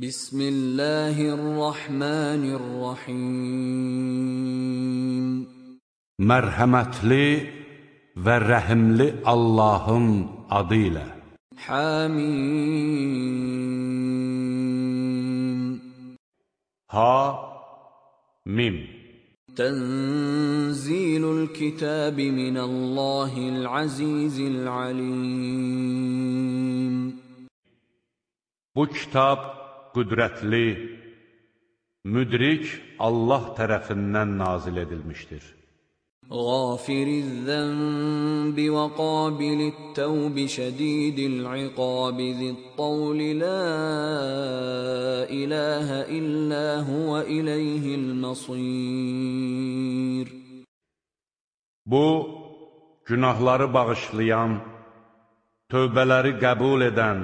بسم الله الرحمن الرحيم. مرحمتلي ورحملي اللهم عديلا حميم ها ميم تنزيل الكتاب من الله العزيز العليم Bu kitab qüdrətli, müdrik Allah tərəfindən nazil edilmişdir. Ğafiriz-zənbi və qabilit-təvbi şədidil-iqabi zit-tavli la ilahə illə huvə iləyhil-nasir. Bu, günahları bağışlayan, tövbələri qəbul edən,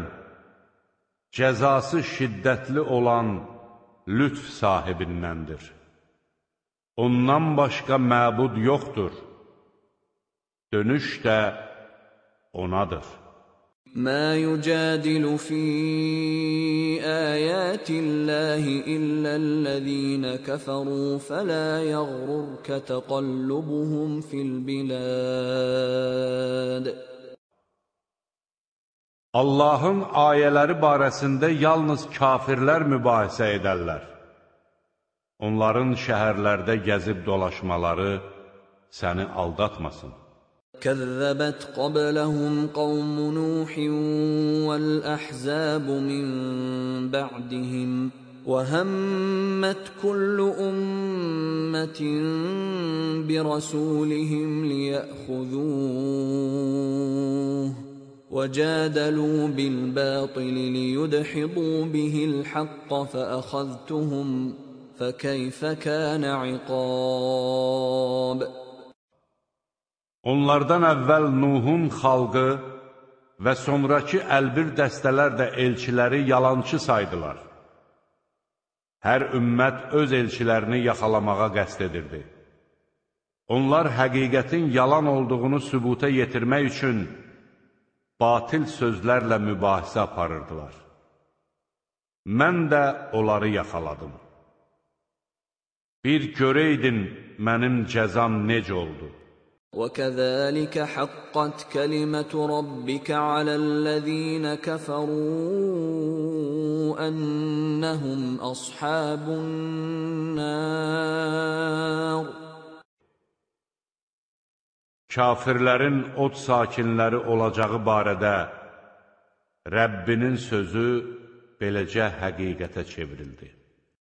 cəzası şiddətli olan lütf sahibindəndir. Ondan başqa məbud yoxdur. Dönüş də onadır. ما يجادل في آيات الله إلا الذين كفروا فلا يغررك تقلبهم في البلاد Allahın ayələri barəsində yalnız kafirlər mübahisə edərlər. Onların şəhərlərdə gəzib dolaşmaları səni aldatmasın. كذبت قبلهم قوم نوح والأحزاب من بعدهم وهمت كل أمة برسولهم ليأخذوه وجادلوا بالباطل ليدحضوا به الحق فأخذتهم فكيف كان عقاب Onlardan əvvəl Nuhun xalqı və sonraki əlbir dəstələr də elçiləri yalançı saydılar. Hər ümmət öz elçilərini yaxalamağa qəst edirdi. Onlar həqiqətin yalan olduğunu sübuta yetirmək üçün batil sözlərlə mübahisə aparırdılar. Mən də onları yaxaladım. Bir görəydin mənim cəzam necə oldu. وكذلك حقت كلمة ربك على الذين كفروا أنهم أصحاب النار Kafirlərin od sakinləri olacağı barədə Rəbbinin sözü beləcə həqiqətə çevrildi.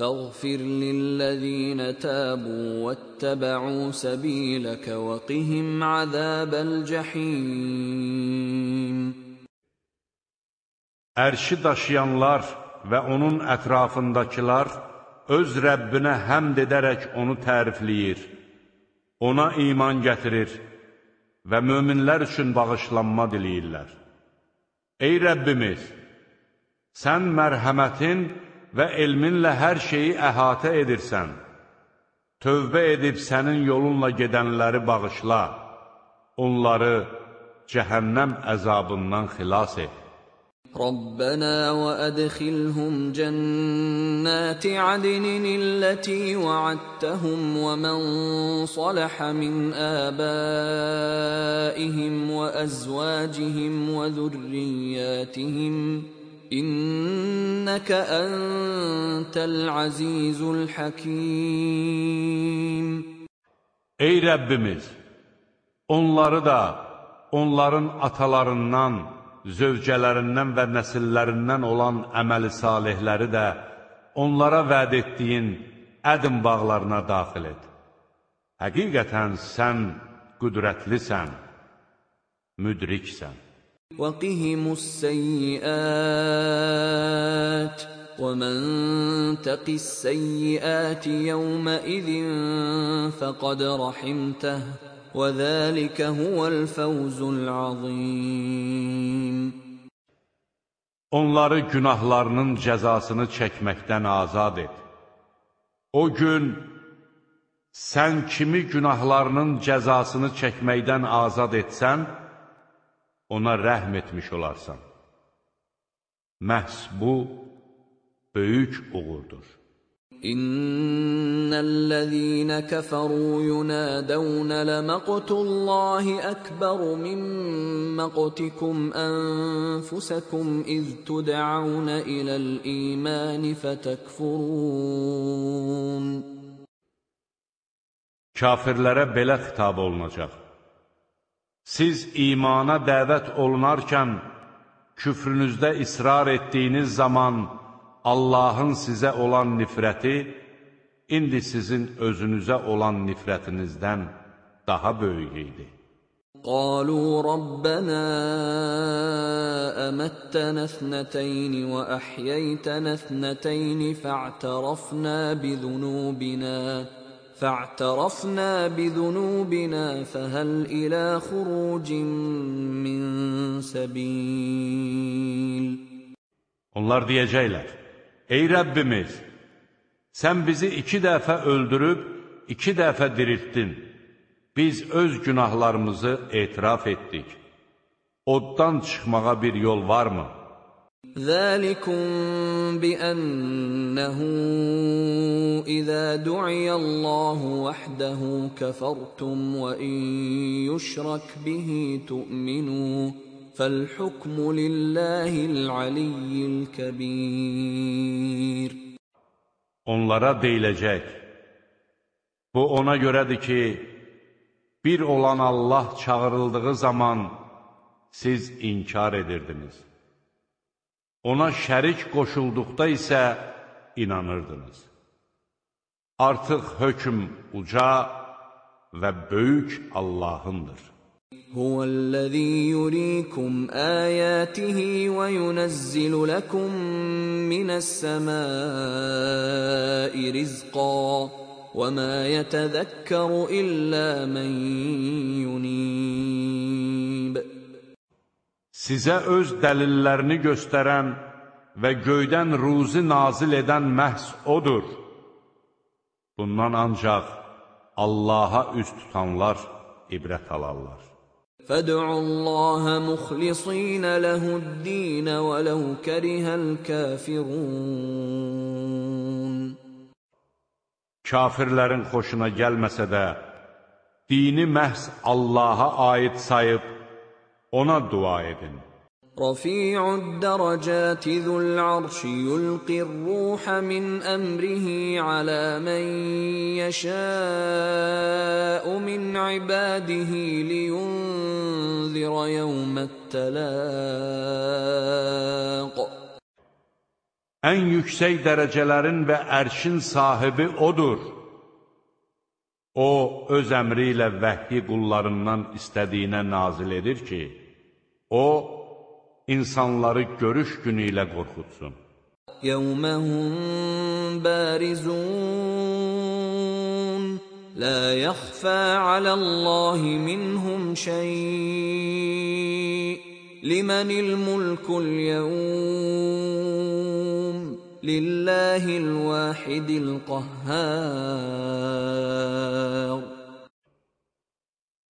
فاغفر للذين تابوا واتبعوا سبيلك وقهم عذاب الجحيم Ərşi daşıyanlar və onun ətrafındakılar öz Rəbbinə həmd edərək onu tərifləyir, ona iman gətirir və möminlər üçün bağışlanma diləyirlər. Ey Rəbbimiz, sən mərhəmətin və elminlə hər şeyi əhatə edirsən. Tövbə edib sənin yolunla gedənləri bağışla, onları cəhənnəm əzabından xilas et. ربنا وأدخلهم جنات عدن التي وعدتهم ومن صلح من آبائهم وأزواجهم وذرياتهم İnnəkə əntəl azizul hakim Ey Rəbbimiz, onları da, onların atalarından, zövcələrindən və nəsillərindən olan əməli salihləri də onlara vəd etdiyin ədim bağlarına daxil et. Həqiqətən sən qüdrətlisən, müdriksən. وقهم السيئات ومن تق السيئات يومئذ فقد رحمته وذلك هو الفوز العظيم Onları günahlarının cəzasını çəkməkdən azad et. O gün sən kimi günahlarının cəzasını çəkməkdən azad etsən, ona rəhm etmiş olarsan. Məhz bu, böyük uğurdur. İnnellezîne keferû yunâdevne lemaqtullâhi ekberu min maqtikum enfusekum iz tud'aûne ilel îmâni fetekfurûn. Kafirlərə belə xitab olunacaq. Siz imana dəvət olunarkən küfrünüzdə israr etdiyiniz zaman Allahın sizə olan nifrəti indi sizin özünüzə olan nifrətinizdən daha böyük idi. قالوا ربنا أمتنا اثنتين وأحييتنا اثنتين فاعترفنا بذنوبنا فاعترفنا بذنوبنا فهل إلى خروج من سبيل Onlar deyəcəklər, Ey Rəbbimiz, sən bizi iki dəfə öldürüb, iki dəfə diriltdin. Biz öz günahlarımızı etiraf etdik. Oddan çıxmağa bir yol varmı? ذلكم بأنه إذا دعي الله وحده كفرتم وإن يشرك به تؤمنوا فالحكم لله العلي الكبير Onlara deyiləcək, bu ona görədir ki, bir olan Allah çağırıldığı zaman siz inkar edirdiniz. ona şərik qoşulduqda isə inanırdınız. Artıq hökm uca və böyük Allahındır. Huvəl-ləzî yurīkum āyātihi və yunazzilu lakum minəs-semāi rizqā və mā yetəzəkkəru illā men yunīb Sizə öz dəlillərini göstərən və göydən ruzi nazil edən məhz odur. Bundan ancaq Allaha üz tutanlar ibrət alarlar. فادعوا الله مخلصين له الدين ولو كره الكافرون Kafirlərin xoşuna gəlməsə də, dini məhz Allaha aid sayıb, ona dua edin. رفيع الدرجات ذو العرش يلقي الروح من امره على من يشاء من عباده لينذر يوم التلاق Ən yüksək dərəcələrin və ərşin sahibi odur. O, öz əmri ilə vəhyi qullarından istədiyinə nazil edir ki, O, insanları görüş günü ilə qorxutsun. يوم هم بارزون لا يخفى على الله منهم شيء لمن الملك اليوم لله الواحد القهار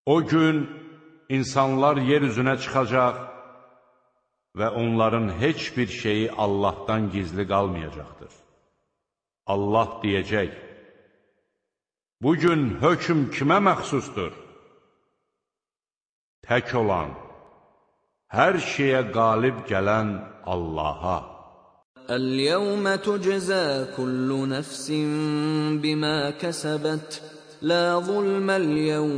O gün insanlar yer üzünə çıxacaq və onların heç bir şeyi Allahdan gizli qalmayacaqdır. Allah deyəcək, Bugün hökm kimə məxsusdur? Tək olan, hər şeyə qalib gələn Allaha. Əl-yəvmə tücəzə kullu nəfsin bimə kəsəbət, lə zulməl-yəvm.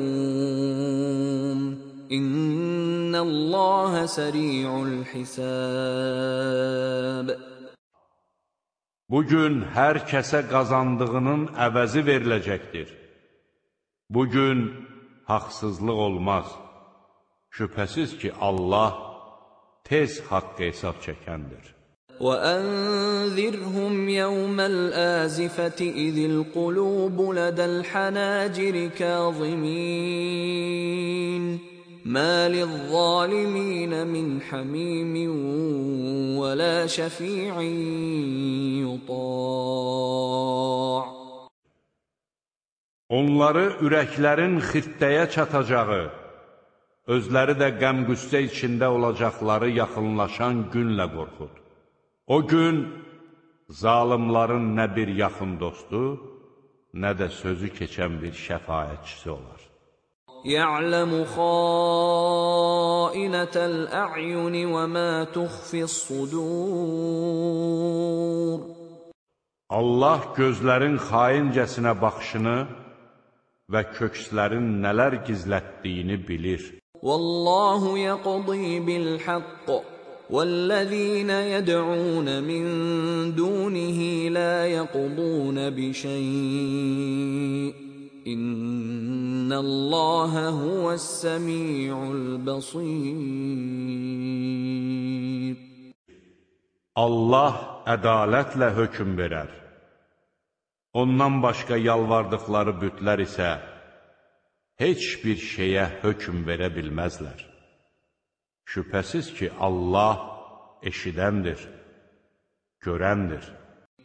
اليوم إن الله سريع الحساب Bugün hər kəsə qazandığının əvəzi veriləcəkdir. Bugün haqsızlıq olmaz. Şübhəsiz ki, Allah tez haqq hesab çəkəndir. وأنذرهم يوم الآزفة إذ القلوب لدى الحناجر كاظمين ما للظالمين من حميم ولا شفيع يطاع Onları ürəklərin xittəyə çatacağı, özləri də qəm-qüssə içində olacaqları yaxınlaşan günlə qorxud. O gün zalimların nə bir yaxın dostu, nə də sözü keçən bir şəfayətçisi olar. يعلم خائنة الأعين وما تخفي الصدور Allah gözlərin xaincəsinə baxışını və kökslərin nələr gizlətdiyini bilir. والله يقضي بالحق والذين يدعون من دونه لا يقضون بشيء İnnallaha huves-semi'ul basir. Allah ədalətlə hökm verər. Ondan başqa yalvardıqları bütlər isə heç bir şeyə hökm verə bilməzlər. Şübhəsiz ki, Allah eşidəndir, görəndir.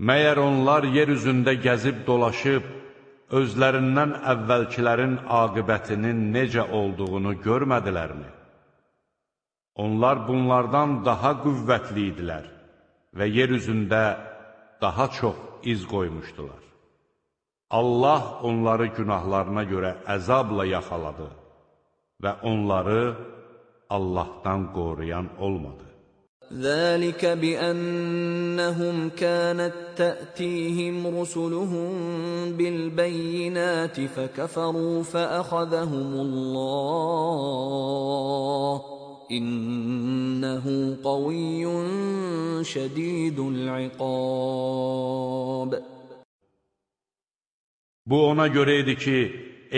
Məyər onlar yer üzündə gəzib dolaşıb, özlərindən əvvəlkilərin aqibətinin necə olduğunu görmədilərmi? Onlar bunlardan daha qüvvətli idilər və yer üzündə daha çox iz qoymuşdular. Allah onları günahlarına görə əzabla yaxaladı və onları Allahdan qoruyan olmadı. ذلك بأنهم كانت تأتيهم رسلهم بالبينات فكفروا فأخذهم الله İnnehu qaviyyun şədidul iqab. Bu ona görə idi ki,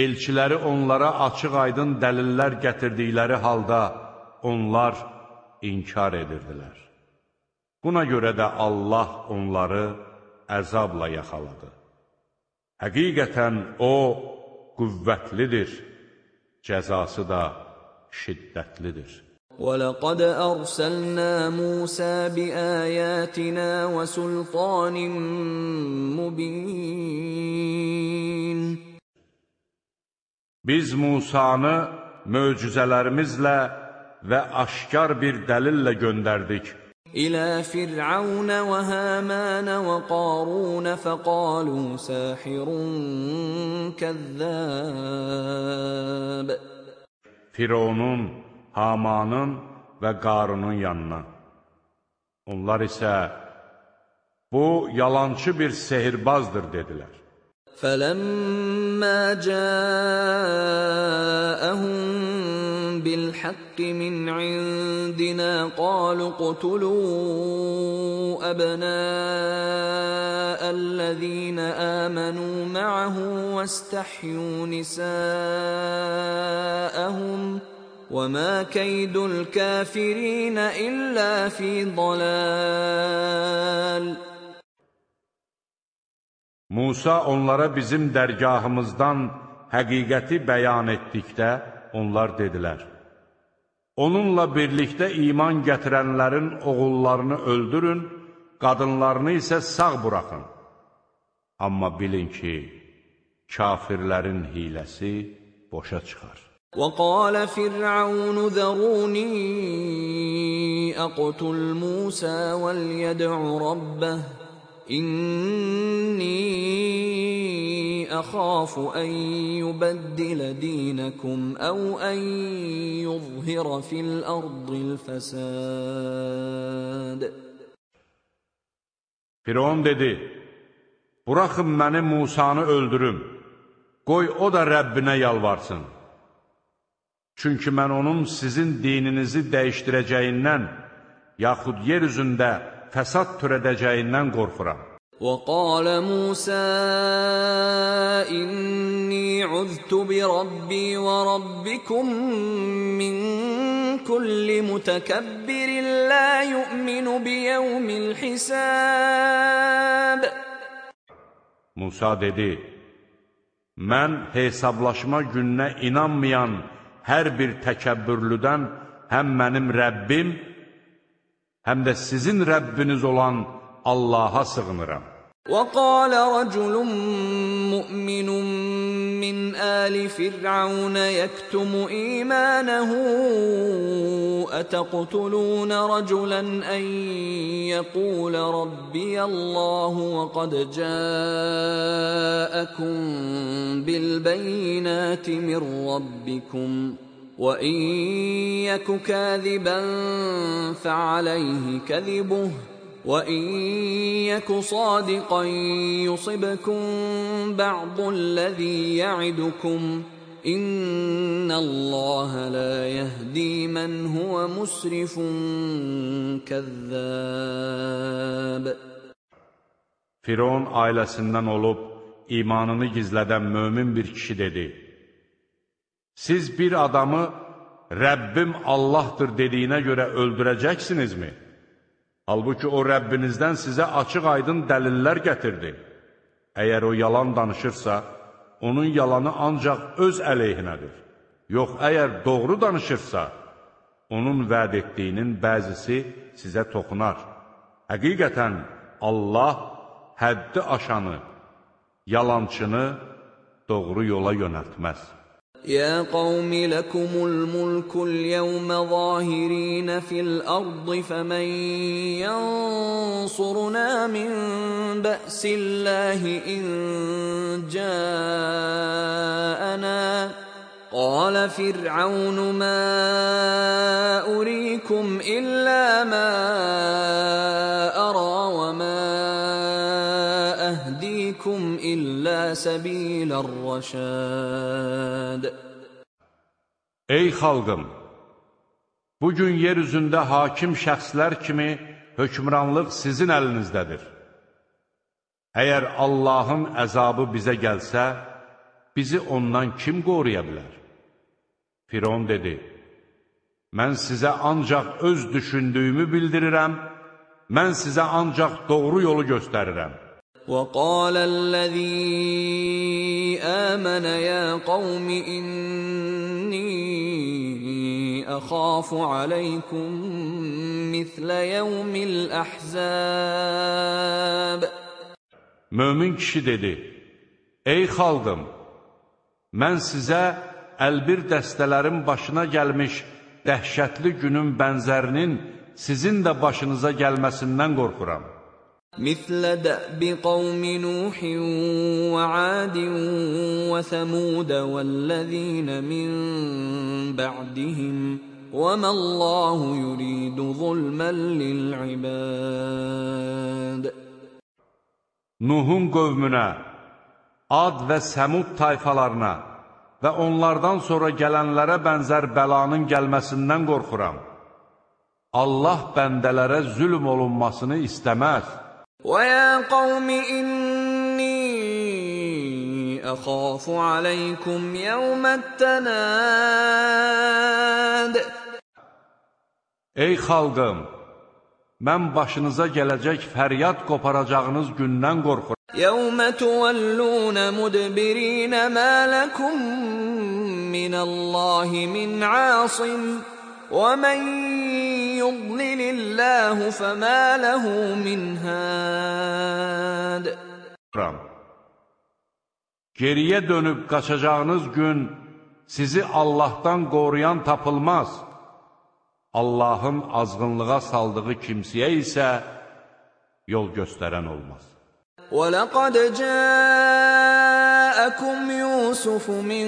elçiləri onlara açıq-aydın dəlillər gətirdikləri halda onlar inkar edirdilər. Buna görə də Allah onları əzabla yaxaladı. Həqiqətən O qüvvətlidir, cəzası da şiddətlidir. ولقد أرسلنا موسى بآياتنا وسلطان مبين Biz Musanı möcüzələrimizlə və aşkar bir dəlillə göndərdik. İlə Fir'aunə və Həmənə və Qarunə fəqalu səhirun kəzzəb. Fironun, Hamanın və Qarunun yanına. Onlar isə, bu yalançı bir sehirbazdır, dedilər. Fələmmə cəəəhum بِالْحَقِّ مِنْ عِندِنَا قَالُوا اقْتُلُوا أَبْنَاءَ الَّذِينَ آمَنُوا مَعَهُ وَاسْتَحْيُوا نِسَاءَهُمْ ۚ وَمَا كَيْدُ الْكَافِرِينَ إِلَّا فِي ضَلَالٍ. Musa onlara bizim dərgahımızdan həqiqəti bəyan etdikdə, onlar dedilər, Onunla birlikdə iman gətirənlərin oğullarını öldürün, qadınlarını isə sağ buraxın. Amma bilin ki, kafirlərin hiləsi boşa çıxar. وقال فرعون ذروني أقتل موسى وليدع ربه inni akhafu an yubaddila dinakum aw an yuzhira fil ardil fasad Firon dedi: Buraxın məni Musanı öldürüm. Qoy o da Rəbbinə yalvarsın. Çünki mən onun sizin dininizi dəyişdirəcəyindən yaxud yer üzündə fəsad törədəcəyindən qorxuram. وقال موسى إني عذت بربي وربكم من كل متكبر لا يؤمن بيوم الحساب Musa dedi, mən hesablaşma gününə inanmayan hər bir təkəbbürlüdən həm mənim Rəbbim, həm də sizin Rəbbiniz olan Allaha sığınıram. وقال رجل مؤمن من آل فرعون يكتم إيمانه أتقتلون رجلا أن يقول ربي الله وقد جاءكم بالبينات من ربكم وإن يك كاذبا فعليه كذبه وَإِن يَكُ صَادِقًا يُصِبْكُم بَعْضُ الَّذِي يَعِدُكُمْ إِنَّ اللَّهَ لَا يَهْدِي مَنْ هُوَ مُسْرِفٌ كَذَّابٌ. Firon ailəsindən olub imanını gizlədən mömin bir kişi dedi: Siz bir adamı Rəbbim Allahdır dediyinə görə öldürəcəksinizmi? Halbuki o Rəbbinizdən sizə açıq-aydın dəlillər gətirdi. Əgər o yalan danışırsa, onun yalanı ancaq öz əleyhinədir. Yox, əgər doğru danışırsa, onun vəd etdiyinin bəzisi sizə toxunar. Həqiqətən Allah həddi aşanı, yalançını doğru yola yönəltməz. يا قوم لكم الملك اليوم ظاهرين في الأرض فمن ينصرنا من بأس الله إن جاءنا قال فرعون ما أريكم إلا ما إلا سبيل الرشاد Ey xalqım! Bugün yer üzündə hakim şəxslər kimi hökmranlıq sizin əlinizdədir. Əgər Allahın əzabı bizə gəlsə, bizi ondan kim qoruya bilər? Firon dedi, mən sizə ancaq öz düşündüyümü bildirirəm, mən sizə ancaq doğru yolu göstərirəm. وقال الذي آمن يا قوم إني أخاف عليكم مثل يوم الأحزاب Mömin kişi dedi, Ey xalqım, mən sizə əlbir dəstələrin başına gəlmiş dəhşətli günün bənzərinin sizin də başınıza gəlməsindən qorxuram. مثل دأب قوم نوح وعاد وثمود والذين من بعدهم وما الله يريد ظلما للعباد Nuhun qövmünə, Ad və Səmud tayfalarına və onlardan sonra gələnlərə bənzər bəlanın gəlməsindən qorxuram. Allah bəndələrə zülm olunmasını istəməz. ويا قوم إني أخاف عليكم يوم التناد Ey xalqım, mən başınıza gələcək fəryad qoparacağınız gündən qorxuram. يَوْمَ تُوَلُّونَ مُدْبِرِينَ مَا لَكُمْ مِنَ اللَّهِ مِنْ عَاصِمٍ وَمَنْ يُضْلِلِ اللَّهُ فَمَا لَهُ مِنْ هَادٍ Geriye dönüp qaçacağınız gün sizi Allah'tan qoruyan tapılmaz. Allahın azğınlığa saldığı kimsəyə isə yol göstərən olmaz. وَلَقَدْ جَاءَكُمْ يُوسُفُ مِنْ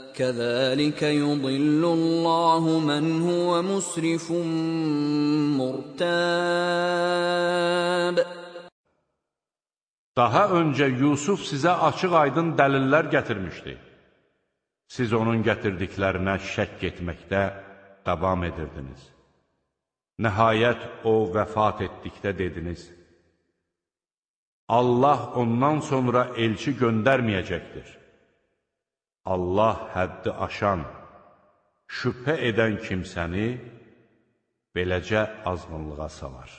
كذلك يضل الله من هو مسرف مرتاب Daha öncə Yusuf sizə açıq-aydın dəlillər gətirmişdi. Siz onun gətirdiklərinə şəkk etməkdə davam edirdiniz. Nəhayət o vəfat etdikdə dediniz, Allah ondan sonra elçi göndərməyəcəkdir. Allah həddi aşan, şübhə edən kimsəni beləcə azğınlığa salar.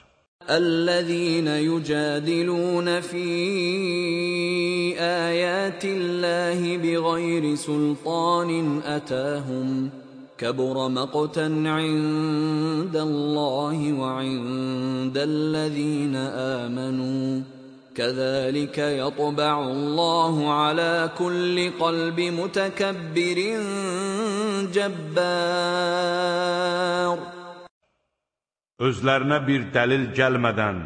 الذين يجادلون في آيات الله بغير سلطان أتاهم كبر مقتا عند الله وعند الذين آمنوا كذلك يطبع الله على كل قلب متكبر جبار Özlərinə bir dəlil gəlmədən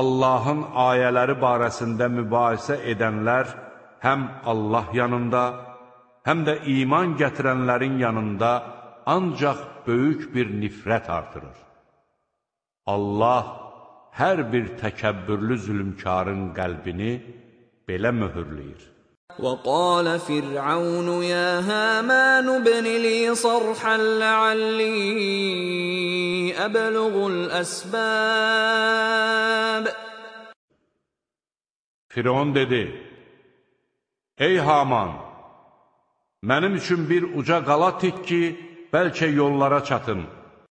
Allahın ayələri barəsində mübahisə edənlər həm Allah yanında, həm də iman gətirənlərin yanında ancaq böyük bir nifrət artırır. Allah hər bir təkəbbürlü zülmkarın qəlbini belə möhürləyir. وقال فرعون يا هامان ابن لي صرحا لعلي أبلغ الأسباب Firon dedi, Ey Haman, mənim üçün bir uca qala tik ki, bəlkə yollara çatım.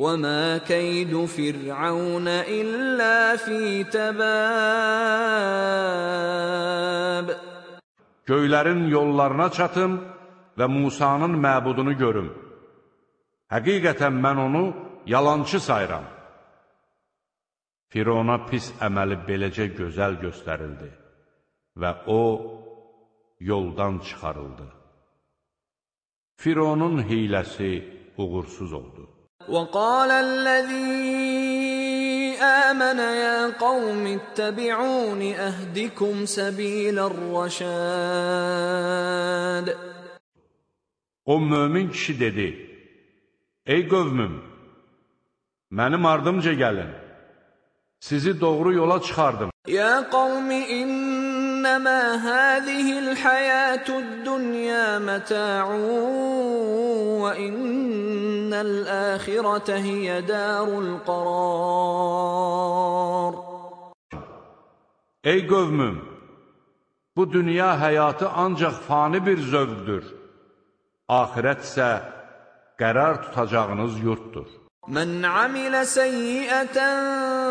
وَمَا كَيْدُ فِرْعَوْنَ إِلَّا فِي تَبَابٍ Göylərin yollarına çatım və Musanın məbudunu görüm. Həqiqətən mən onu yalançı sayıram. Firona pis əməli beləcə gözəl göstərildi və o yoldan çıxarıldı. Fironun hiləsi uğursuz oldu. وقال الذي آمن يا قوم اتبعون أهدكم سبيل الرشاد O mömin kişi dedi, Ey qövmüm, mənim ardımca gəlin, sizi doğru yola çıxardım. Ya qavmi innəmə إنما هذه الحياة الدنيا متاع وإن الآخرة هي دار القرار Ey qövmüm, bu dünya həyatı ancaq fani bir zövqdür. Ahirət isə qərar tutacağınız yurtdur. Mən amilə səyyətən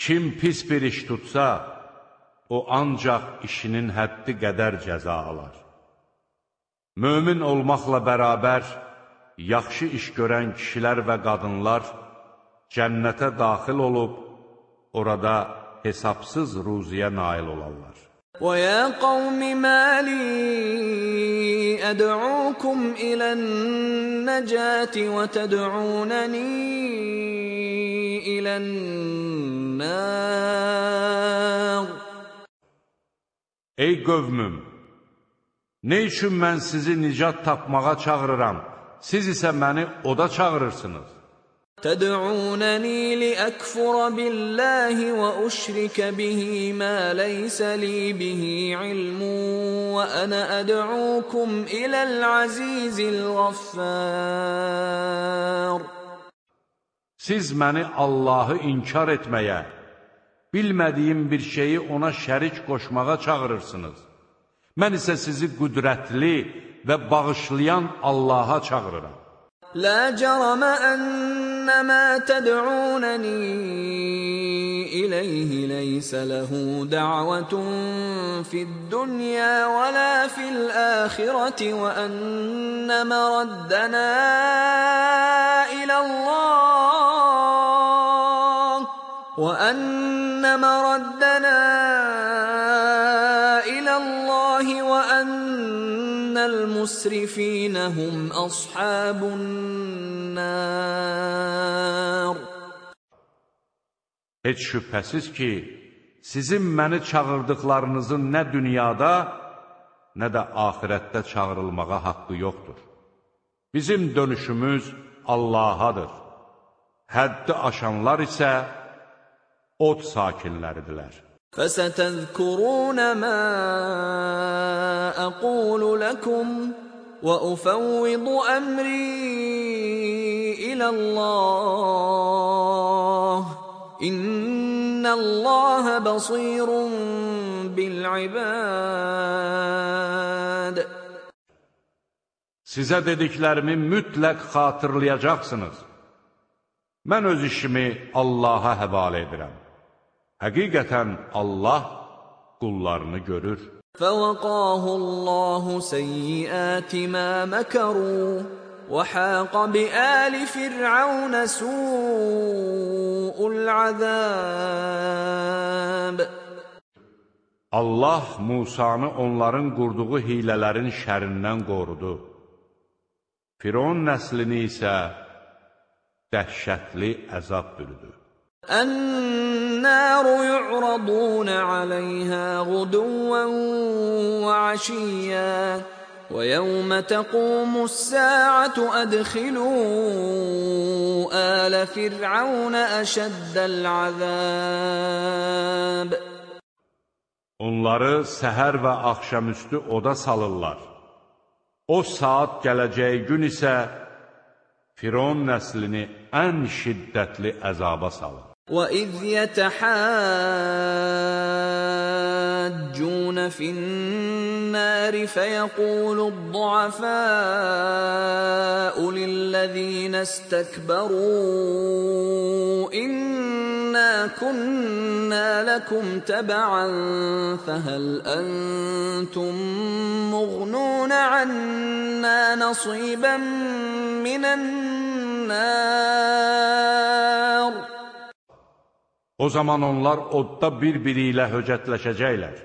Kim pis bir iş tutsa, o ancaq işinin həddi qədər cəza alar. Mömin olmaqla bərabər, yaxşı iş görən kişilər və qadınlar cənnətə daxil olub, orada hesabsız ruziyə nail olarlar. وَيَا قَوْمِ مَا لِي أَدْعُوكُمْ إِلَى النَّجَاةِ وَتَدْعُونَنِي إِلَى النَّارِ النار Ey qövmüm, ne üçün mən sizi nicat tapmağa çağırıram, siz isə məni oda çağırırsınız? Təd'unəni liəkfura billəhi və uşrikə bihi mə leysə li bihi ilmun və ənə ədəukum iləl-azizil-ghaffar. Siz məni Allahı inkar etməyə, bilmədiyim bir şeyi ona şərik qoşmağa çağırırsınız. Mən isə sizi qüdrətli və bağışlayan Allaha çağırıram. La jarama annama tad'unani ilayhi laysa lahu da'watun fid dunya wa la fil akhirati wa annama raddana ila Allah وأن مردنا إلى الله وأن المسرفين هم أصحاب النار Heç şübhəsiz ki, sizin məni çağırdıqlarınızın nə dünyada, nə də axirətdə çağırılmağa haqqı yoxdur. Bizim dönüşümüz Allahadır. Həddi aşanlar isə od sakinləridirlər. فستذكرون ما أقول لكم وأفوض أمري إلى الله إن الله بصير بالعباد Sizə dediklərimi mütləq xatırlayacaqsınız. Mən öz işimi Allaha həvalə edirəm. Həqiqətən Allah qullarını görür. فوقاه الله سيئات ما مكروا وحاق بآل فرعون سوء العذاب Allah Musanı onların qurduğu hilələrin şərindən qorudu. Firon nəslini isə dəhşətli əzab bürüdü. النار يعرضون عليها غدوا وعشيا ويوم تقوم الساعة أدخلوا آل فرعون أشد العذاب Onları səhər və axşamüstü oda salırlar. O saat gələcəyi gün isə Firon nəslini ən şiddətli əzaba salır. وإذ يتحاجون في النار فيقول الضعفاء للذين استكبروا إنا كنا لكم تبعا فهل أنتم مغنون عنا نصيبا من النار O zaman onlar odda bir-biri ilə höcətləşəcəklər.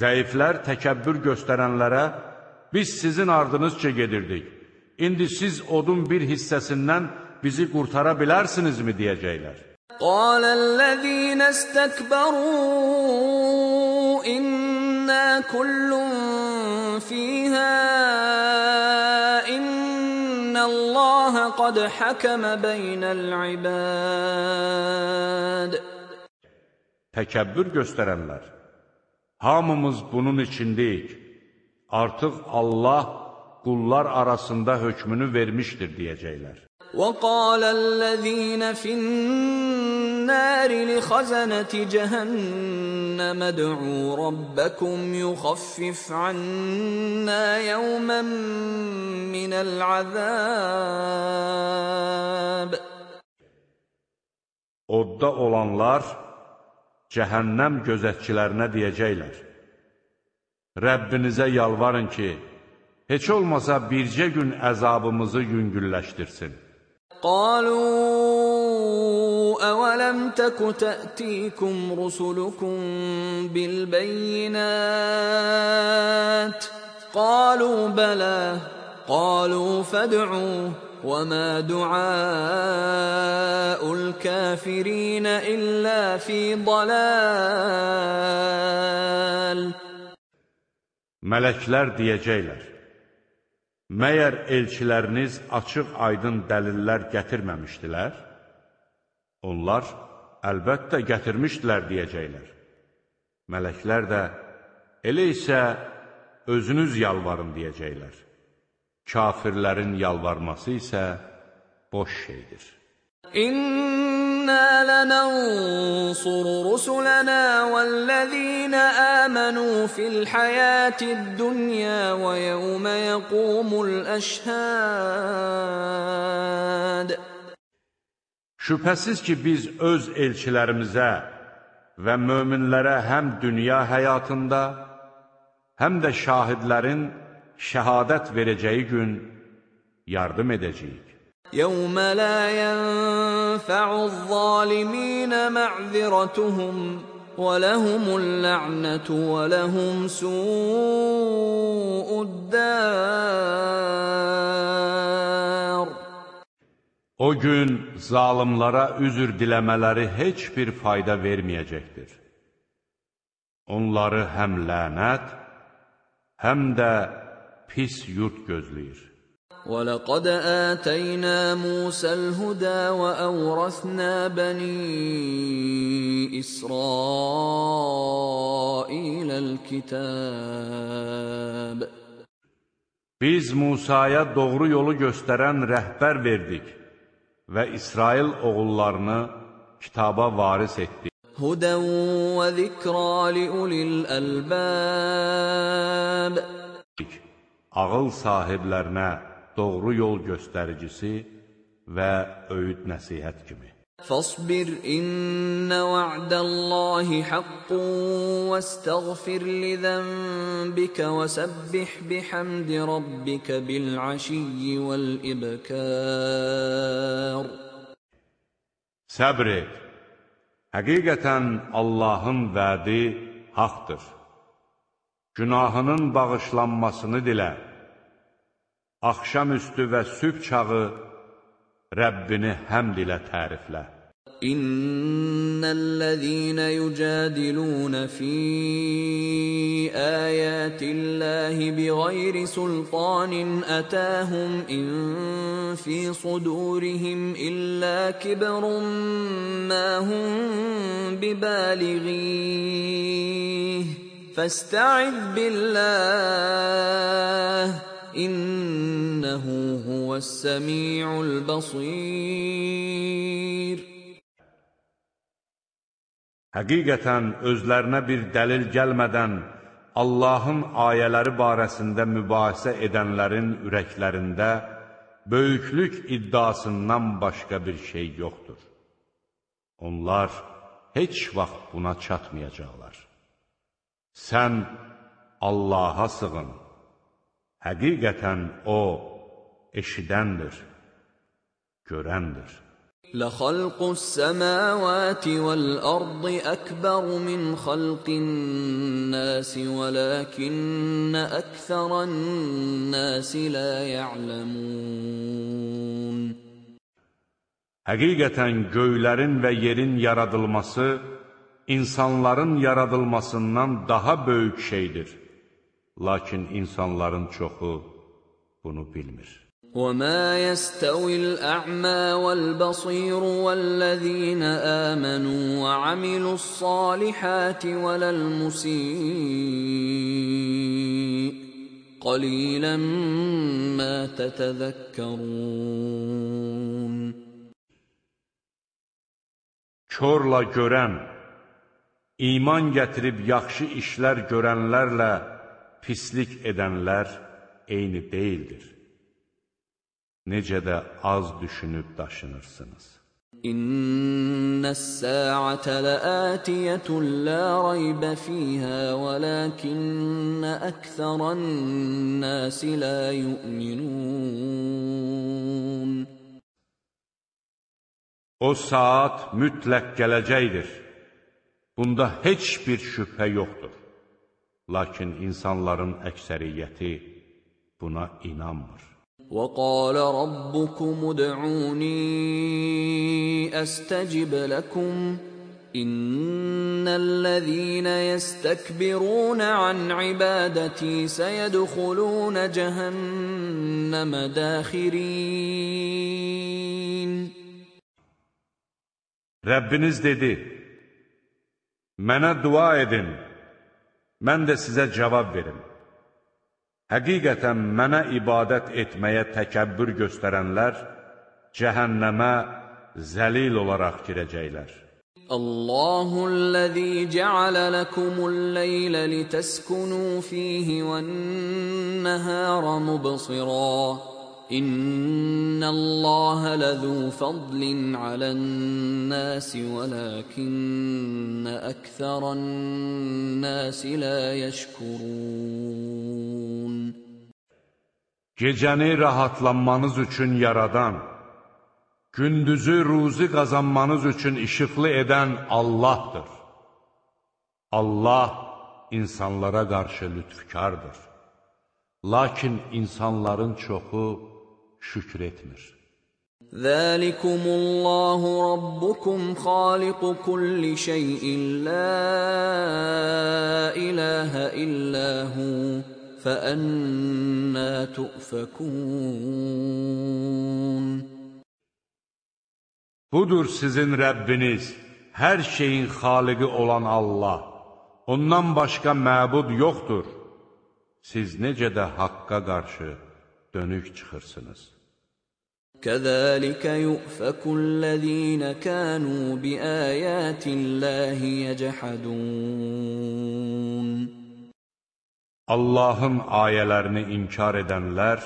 Zəiflər təkəbbür göstərənlərə, biz sizin ardınızca gedirdik, indi siz odun bir hissəsindən bizi qurtara bilərsinizmi, deyəcəklər. Qaləlləzīnə istəkbəru, innə kullun fīhə قد حكم بين العباد Təkəbbür göstərənlər, hamımız bunun içindəyik. Artıq Allah qullar arasında hökmünü vermişdir, deyəcəklər. وقال الذين في النار لخزنة جهنم ادعوا ربكم يخفف عنا يوما من العذاب Odda olanlar cəhənnəm gözətçilərinə deyəcəklər. Rəbbinizə yalvarın ki, heç olmasa bircə gün əzabımızı yüngülləşdirsin. قالوا أولم تك تأتيكم رسلكم بالبينات قالوا بلى قالوا فادعوا وما دعاء الكافرين إلا في ضلال Mələklər deyəcəklər, Məyər elçiləriniz açıq-aydın dəlillər gətirməmişdilər? Onlar, əlbəttə gətirmişdilər deyəcəklər. Mələklər də, elə isə özünüz yalvarın deyəcəklər. Kafirlərin yalvarması isə boş şeydir. İnna lanansuru rusulana vallazina amanu fil hayatid dunya ve yevme yaqumul ashhad. Şübhəsiz ki, biz öz elçilərimizə və möminlərə həm dünya həyatında, həm də şahidlərin şəhadət verəcəyi gün yardım edəcəyik. يَوْمَ لَا يَنْفَعُ الظَّالِمِينَ مَعْذِرَتُهُمْ وَلَهُمُ اللَّعْنَةُ وَلَهُمْ سُوءُ الدَّارِ O gün zalimlara üzür diləmələri heç bir fayda verməyəcəkdir. Onları həm lənət, həm də pis yurt gözləyir. وَلَقَدْ آتَيْنَا مُوسَى الْهُدَى وَأَوْرَثْنَا بَنِي إِسْرَائِيلَ الْكِتَابَ Biz Musaya doğru yolu göstərən rəhbər verdik və İsrail oğullarını kitaba varis etdik. Hudən və zikrə li ulil əlbəb. Ağıl sahiblərinə doğru yol göstəricisi və öyüd nəsihət kimi. فاصبر إن وعد الله حق واستغفر لذنبك وسبح بحمد ربك بالعشي والإبكار Səbr et. Həqiqətən Allahın vədi haqdır. Günahının bağışlanmasını dilə. Axşamüstü və sübh çağı Rəbbini həmd ilə təriflə. إن الذين يجادلون في آيات الله بغير سلطان أتاهم إن في صدورهم إلا كبر ما هم ببالغيه فاستعذ بالله إنه هو السميع البصير Həqiqətən özlərinə bir dəlil gəlmədən Allahın ayələri barəsində mübahisə edənlərin ürəklərində böyüklük iddiasından başqa bir şey yoxdur. Onlar heç vaxt buna çatmayacaqlar. Sən Allaha sığın. Həqiqətən O eşidəndir, görəndir. لخلق السماوات والأرض أكبر من خلق الناس ولكن أكثر الناس لا يعلمون Həqiqətən göylərin və yerin yaradılması insanların yaradılmasından daha böyük şeydir. Lakin insanların çoxu bunu bilmir. وما يستوي الأعمى والبصير والذين آمنوا وعملوا الصالحات ولا المسيء قليلا ما تتذكرون Körla görən, iman gətirib yaxşı işlər görənlərlə pislik edənlər eyni deyildir. Necə də az düşünüb daşınırsınız. İnnəs sə'ətə ləətiyyətun lə raybə fiyhə vələkinnə əksərən nəsi lə yu'minun. O saat mütləq gələcəkdir. Bunda heç bir şübhə yoxdur. Lakin insanların əksəriyyəti buna inanmır. وقال ربكم ادعوني أستجب لكم إن الذين يستكبرون عن عبادتي سيدخلون جهنم داخرين Rəbbiniz dedi, Mənə dua edin, mən də sizə cavab verim. Həqiqətən mənə ibadət etməyə təkəbbür göstərənlər cəhənnəmə zəlil olaraq girəcəklər. الله الذي جعل لكم الليل لتسكنوا فيه İnna Allah lezu fadlin alen nas velakin ekseran nas la Gecəni rahatlanmanız üçün yaradan, gündüzü ruzi qazanmanız üçün işıqlı edən Allahdır. Allah insanlara qarşı lütfkardır. Lakin insanların çoxu şükür etmir. Zəlikumullahu rabbukum xaliqu kulli şeyin la ilahe illahu fəənnə tu'fəkun Budur sizin Rəbbiniz, hər şeyin xaliqi olan Allah. Ondan başqa məbud yoxdur. Siz necə də haqqa qarşı dönük çıxırsınız. Kəzəlikə yu'fəkullezîne kânû bi əyətillâhi yechədûn. Allahın ayələrini inkar edənlər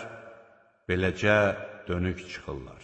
beləcə dönük çıxırlar.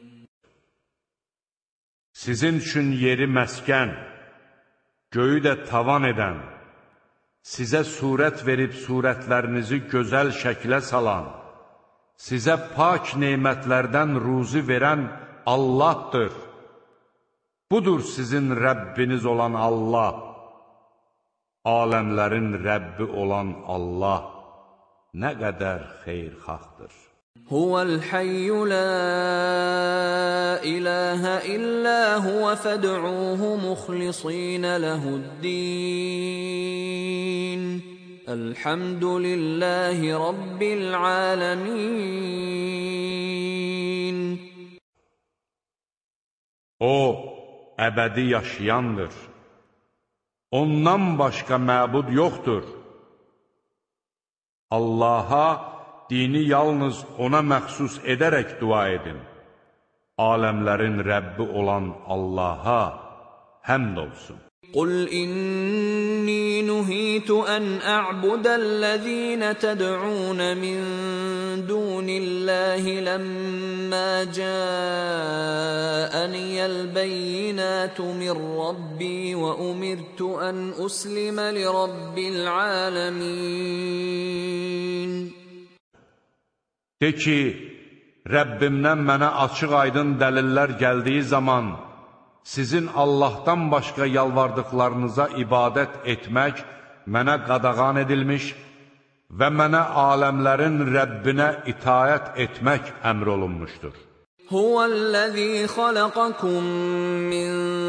Sizin üçün yeri məskən, göyü də tavan edən, sizə surət verib surətlərinizi gözəl şəklə salan, sizə pak neymətlərdən ruzi verən Allahdır. Budur sizin Rəbbiniz olan Allah, aləmlərin Rəbbi olan Allah nə qədər xeyrxaxdır. هو الحي لا إله إلا هو فادعوه مخلصين له الدين الحمد لله رب العالمين O əbədi yaşayandır. Ondan başqa məbud yoxdur. Allaha dini yalnız ona məxsus edərək dua edin. Aləmlərin Rəbbi olan Allaha həmd olsun. قل إني نهيت أن أعبد الذين تدعون من دون الله لما جاءني البينات من ربي وأمرت أن أسلم لرب العالمين De ki, Rəbbimdən mənə açıq-aydın dəlillər gəldiyi zaman, sizin Allahdan başqa yalvardıqlarınıza ibadət etmək mənə qadağan edilmiş və mənə aləmlərin Rəbbinə itayət etmək əmr olunmuşdur. Huvəl-ləzi xalaqakum min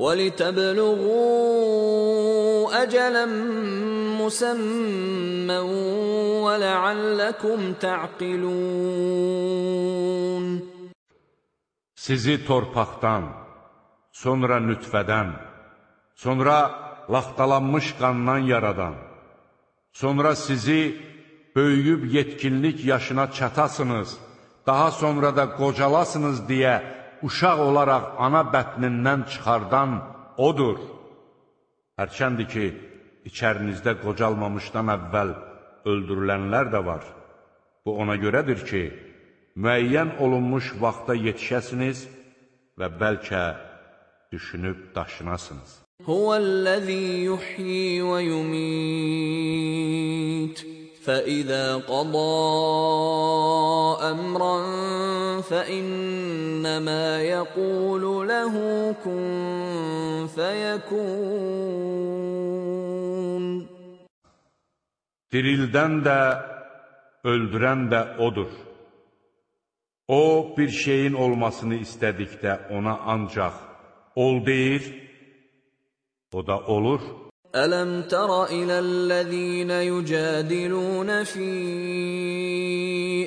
ولتبلغوا اجلا مسمى ولعلكم تعقلون Sizi torpaqdan, sonra nütfədən, sonra laxtalanmış qandan yaradan, Sonra sizi böyüyüb yetkinlik yaşına çatasınız, daha sonra da qocalasınız deyə uşaq olaraq ana bətnindən çıxardan odur. Hərçəndir ki, içərinizdə qocalmamışdan əvvəl öldürülənlər də var. Bu ona görədir ki, müəyyən olunmuş vaxta yetişəsiniz və bəlkə düşünüb daşınasınız. Huvəl-ləzi yuhyi və yumit, fəizə qadaa فإنما يقول له كن فيكون Dirildən də, öldürən də odur. O, bir şeyin olmasını istədikdə ona ancaq ol deyir, o da olur. ألم تر إلى الذين يجادلون في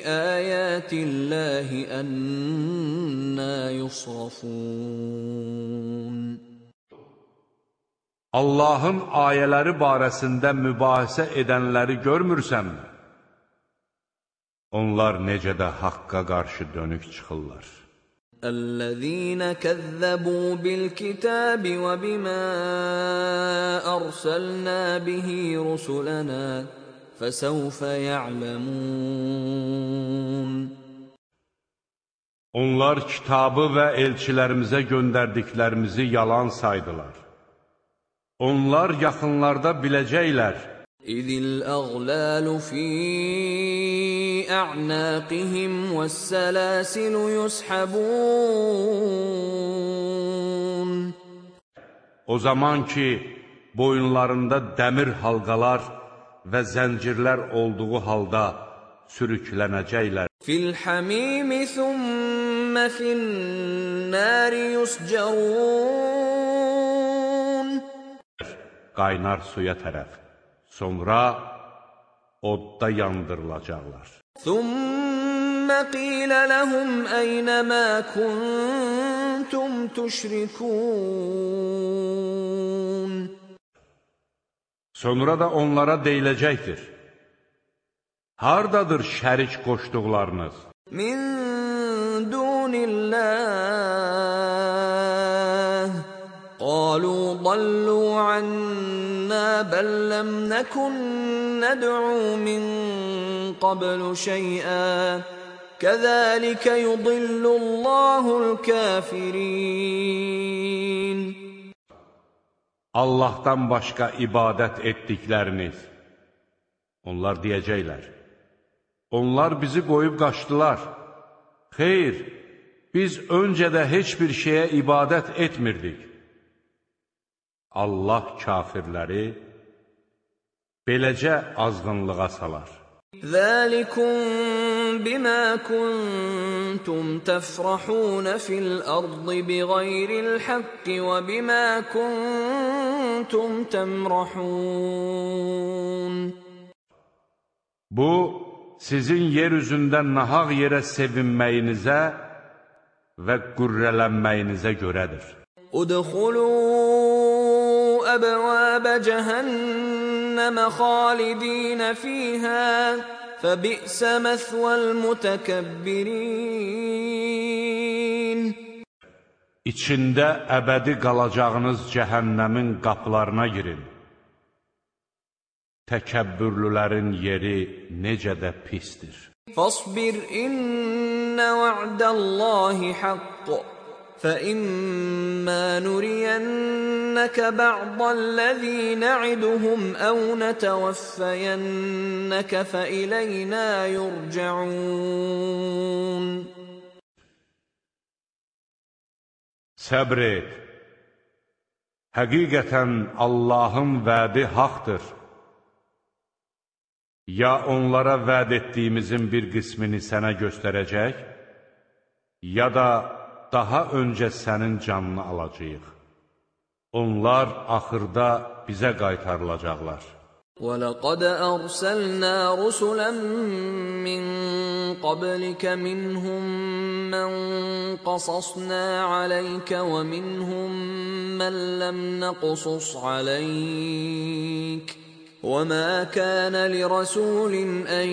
آيات الله أنا يصرفون Allahın ayələri barəsində mübahisə edənləri görmürsənmi? Onlar necə də haqqa qarşı dönük çıxırlar. الذين كذبوا بالكتاب وبما أرسلنا به رسلنا فسوف يعلمون Onlar kitabı və elçilərimizə göndərdiklərimizi yalan saydılar. Onlar yaxınlarda biləcəklər. إذ الأغلال في أعناقهم والسلاسل يسحبون O zaman ki, boyunlarında dəmir halqalar və zəncirlər olduğu halda sürüklənəcəklər. في الحميم ثم في النار يسجرون Qaynar suya tərəf. Sonra odda yandırılacaqlar. Thumma qila lahum ayna ma kuntum tushrikun Sonra da onlara deyiləcəkdir. Hardadır şərik qoşduqlarınız? Min قالوا ضلوا عنا بل لم نكن ندعو من قبل شيئا كذلك يضل الله الكافرين Allahdan başqa ibadət etdikləriniz. Onlar deyəcəklər. Onlar bizi qoyub qaçdılar. Xeyr, biz öncə də heç bir şeyə ibadət etmirdik. Allah kafirləri beləcə azğınlığa salar. Zəlikum bimə kuntum təfrahun fil ardı biğayril haqqi və bimə kuntum təmrahun. Bu, sizin yer üzündə nahaq yerə sevinməyinizə və qürrələnməyinizə görədir. Udxulun ابواب جهنم خالدين فيها فبئس مثوى المتكبرين İçində əbədi qalacağınız cəhənnəmin qapılarına girin. Təkəbbürlülərin yeri necə də pistir. فاصبر إن وعد الله حق فإما نرينك بعض الذي نعدهم أو نتوفينك فإلينا يرجعون Səbr et. Həqiqətən Allahın vədi haqdır. Ya onlara vəd etdiyimizin bir qismini sənə göstərəcək, ya da daha öncə sənin canını alacağıq. Onlar axırda bizə qaytarılacaqlar. ولقد أرسلنا رسلا من قبلك منهم من قصصنا عليك ومنهم من لم نقصص عليك وما كان لرسول ان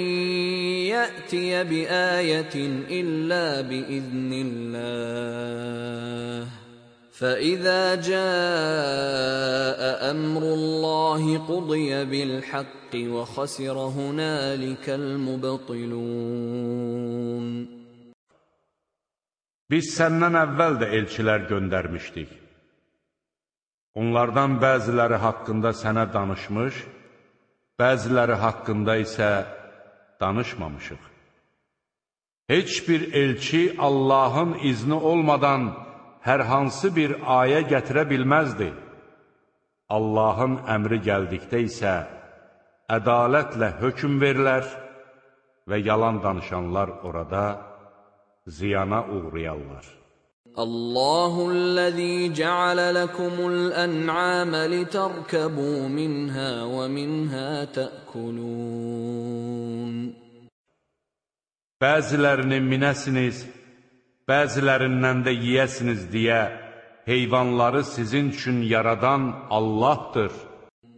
ياتي بايه الا باذن الله فاذا جاء أمر الله قضي بالحق وخسر هنالك المبطلون Biz səndən əvvəl də elçilər göndərmişdik. Onlardan bəziləri haqqında sənə danışmış, bəziləri haqqında isə danışmamışıq. Heç bir elçi Allahın izni olmadan hər hansı bir ayə gətirə bilməzdi. Allahın əmri gəldikdə isə ədalətlə hökm verilər və yalan danışanlar orada ziyana uğrayarlar. الله الذي جعل لكم الأنعام لتركبوا منها ومنها تأكلون Bəzilərini minəsiniz, bəzilərindən də yeyəsiniz deyə heyvanları sizin üçün yaradan Allahdır.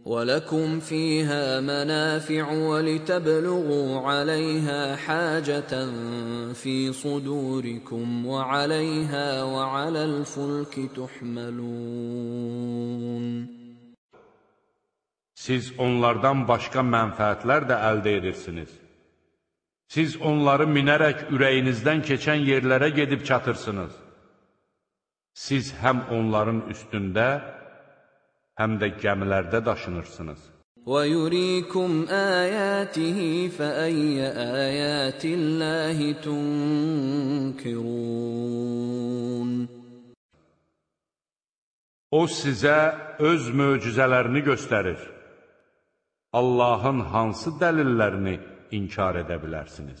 ولكم فيها منافع ولتبلغوا عليها حاجة في صدوركم وعليها وعلى الفلك تحملون Siz onlardan başqa mənfəətlər də əldə edirsiniz. Siz onları minərək ürəyinizdən keçən yerlərə gedib çatırsınız. Siz həm onların üstündə, həm də gəmilərdə daşınırsınız. وَيُرِيكُمْ آيَاتِهِ فَأَيَّ آيَاتِ اللَّهِ تُنْكِرُونَ O sizə öz möcüzələrini göstərir. Allahın hansı dəlillərini inkar edə bilərsiniz?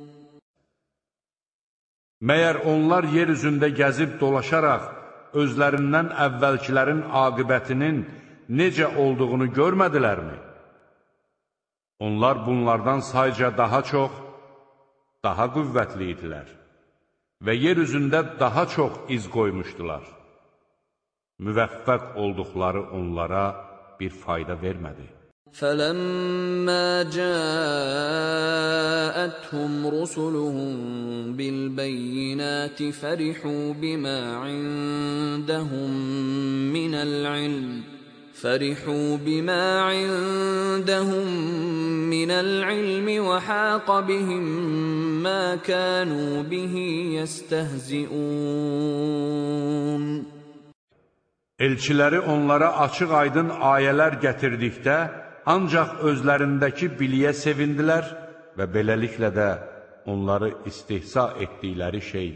Məyər onlar yer üzündə gəzib dolaşaraq özlərindən əvvəlkilərin aqibətinin necə olduğunu görmədilərmi? Onlar bunlardan sayca daha çox, daha qüvvətli idilər və yer üzündə daha çox iz qoymuşdular. Müvəffəq olduqları onlara bir fayda vermədi. فلما جاءتهم رسلهم بالبينات فرحوا بما عندهم من العلم فرحوا بما عندهم من العلم وحاق بهم ما كانوا به يستهزئون Elçiləri onlara açıq-aydın ayələr gətirdikdə, ancaq özlərindəki biliyə sevindilər və beləliklə də onları istihza etdikləri şey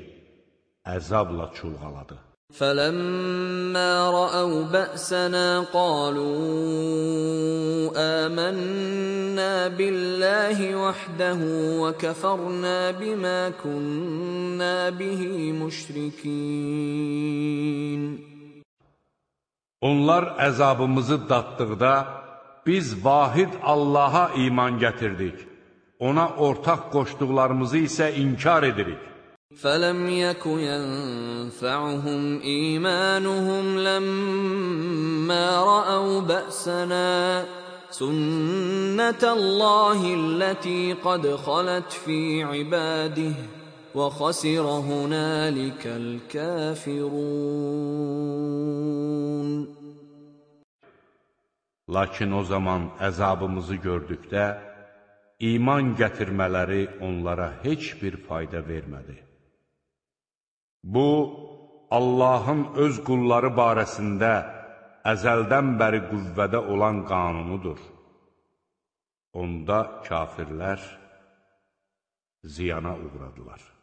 əzabla çulğaladı. فَلَمَّا رَأَوْا بَأْسَنَا قَالُوا آمَنَّا بِاللَّهِ وَحْدَهُ وَكَفَرْنَا بِمَا كُنَّا بِهِ مُشْرِكِينَ Onlar əzabımızı daddıqda, biz vahid Allaha iman gətirdik, ona ortaq qoşduqlarımızı isə inkar edirik. فَلَمْ يَكُ يَنْفَعُهُمْ إِيمَانُهُمْ لَمَّا رَأَوْا بَأْسَنَا سُنَّةَ اللَّهِ الَّتِي قَدْ خَلَتْ فِي عِبَادِهِ وَخَسِرَ هُنَالِكَ الْكَافِرُونَ Lakin o zaman əzabımızı gördükdə, iman gətirmələri onlara heç bir fayda vermədi. Bu, Allahın öz qulları barəsində əzəldən bəri qüvvədə olan qanunudur. Onda kafirlər ziyana uğradılar.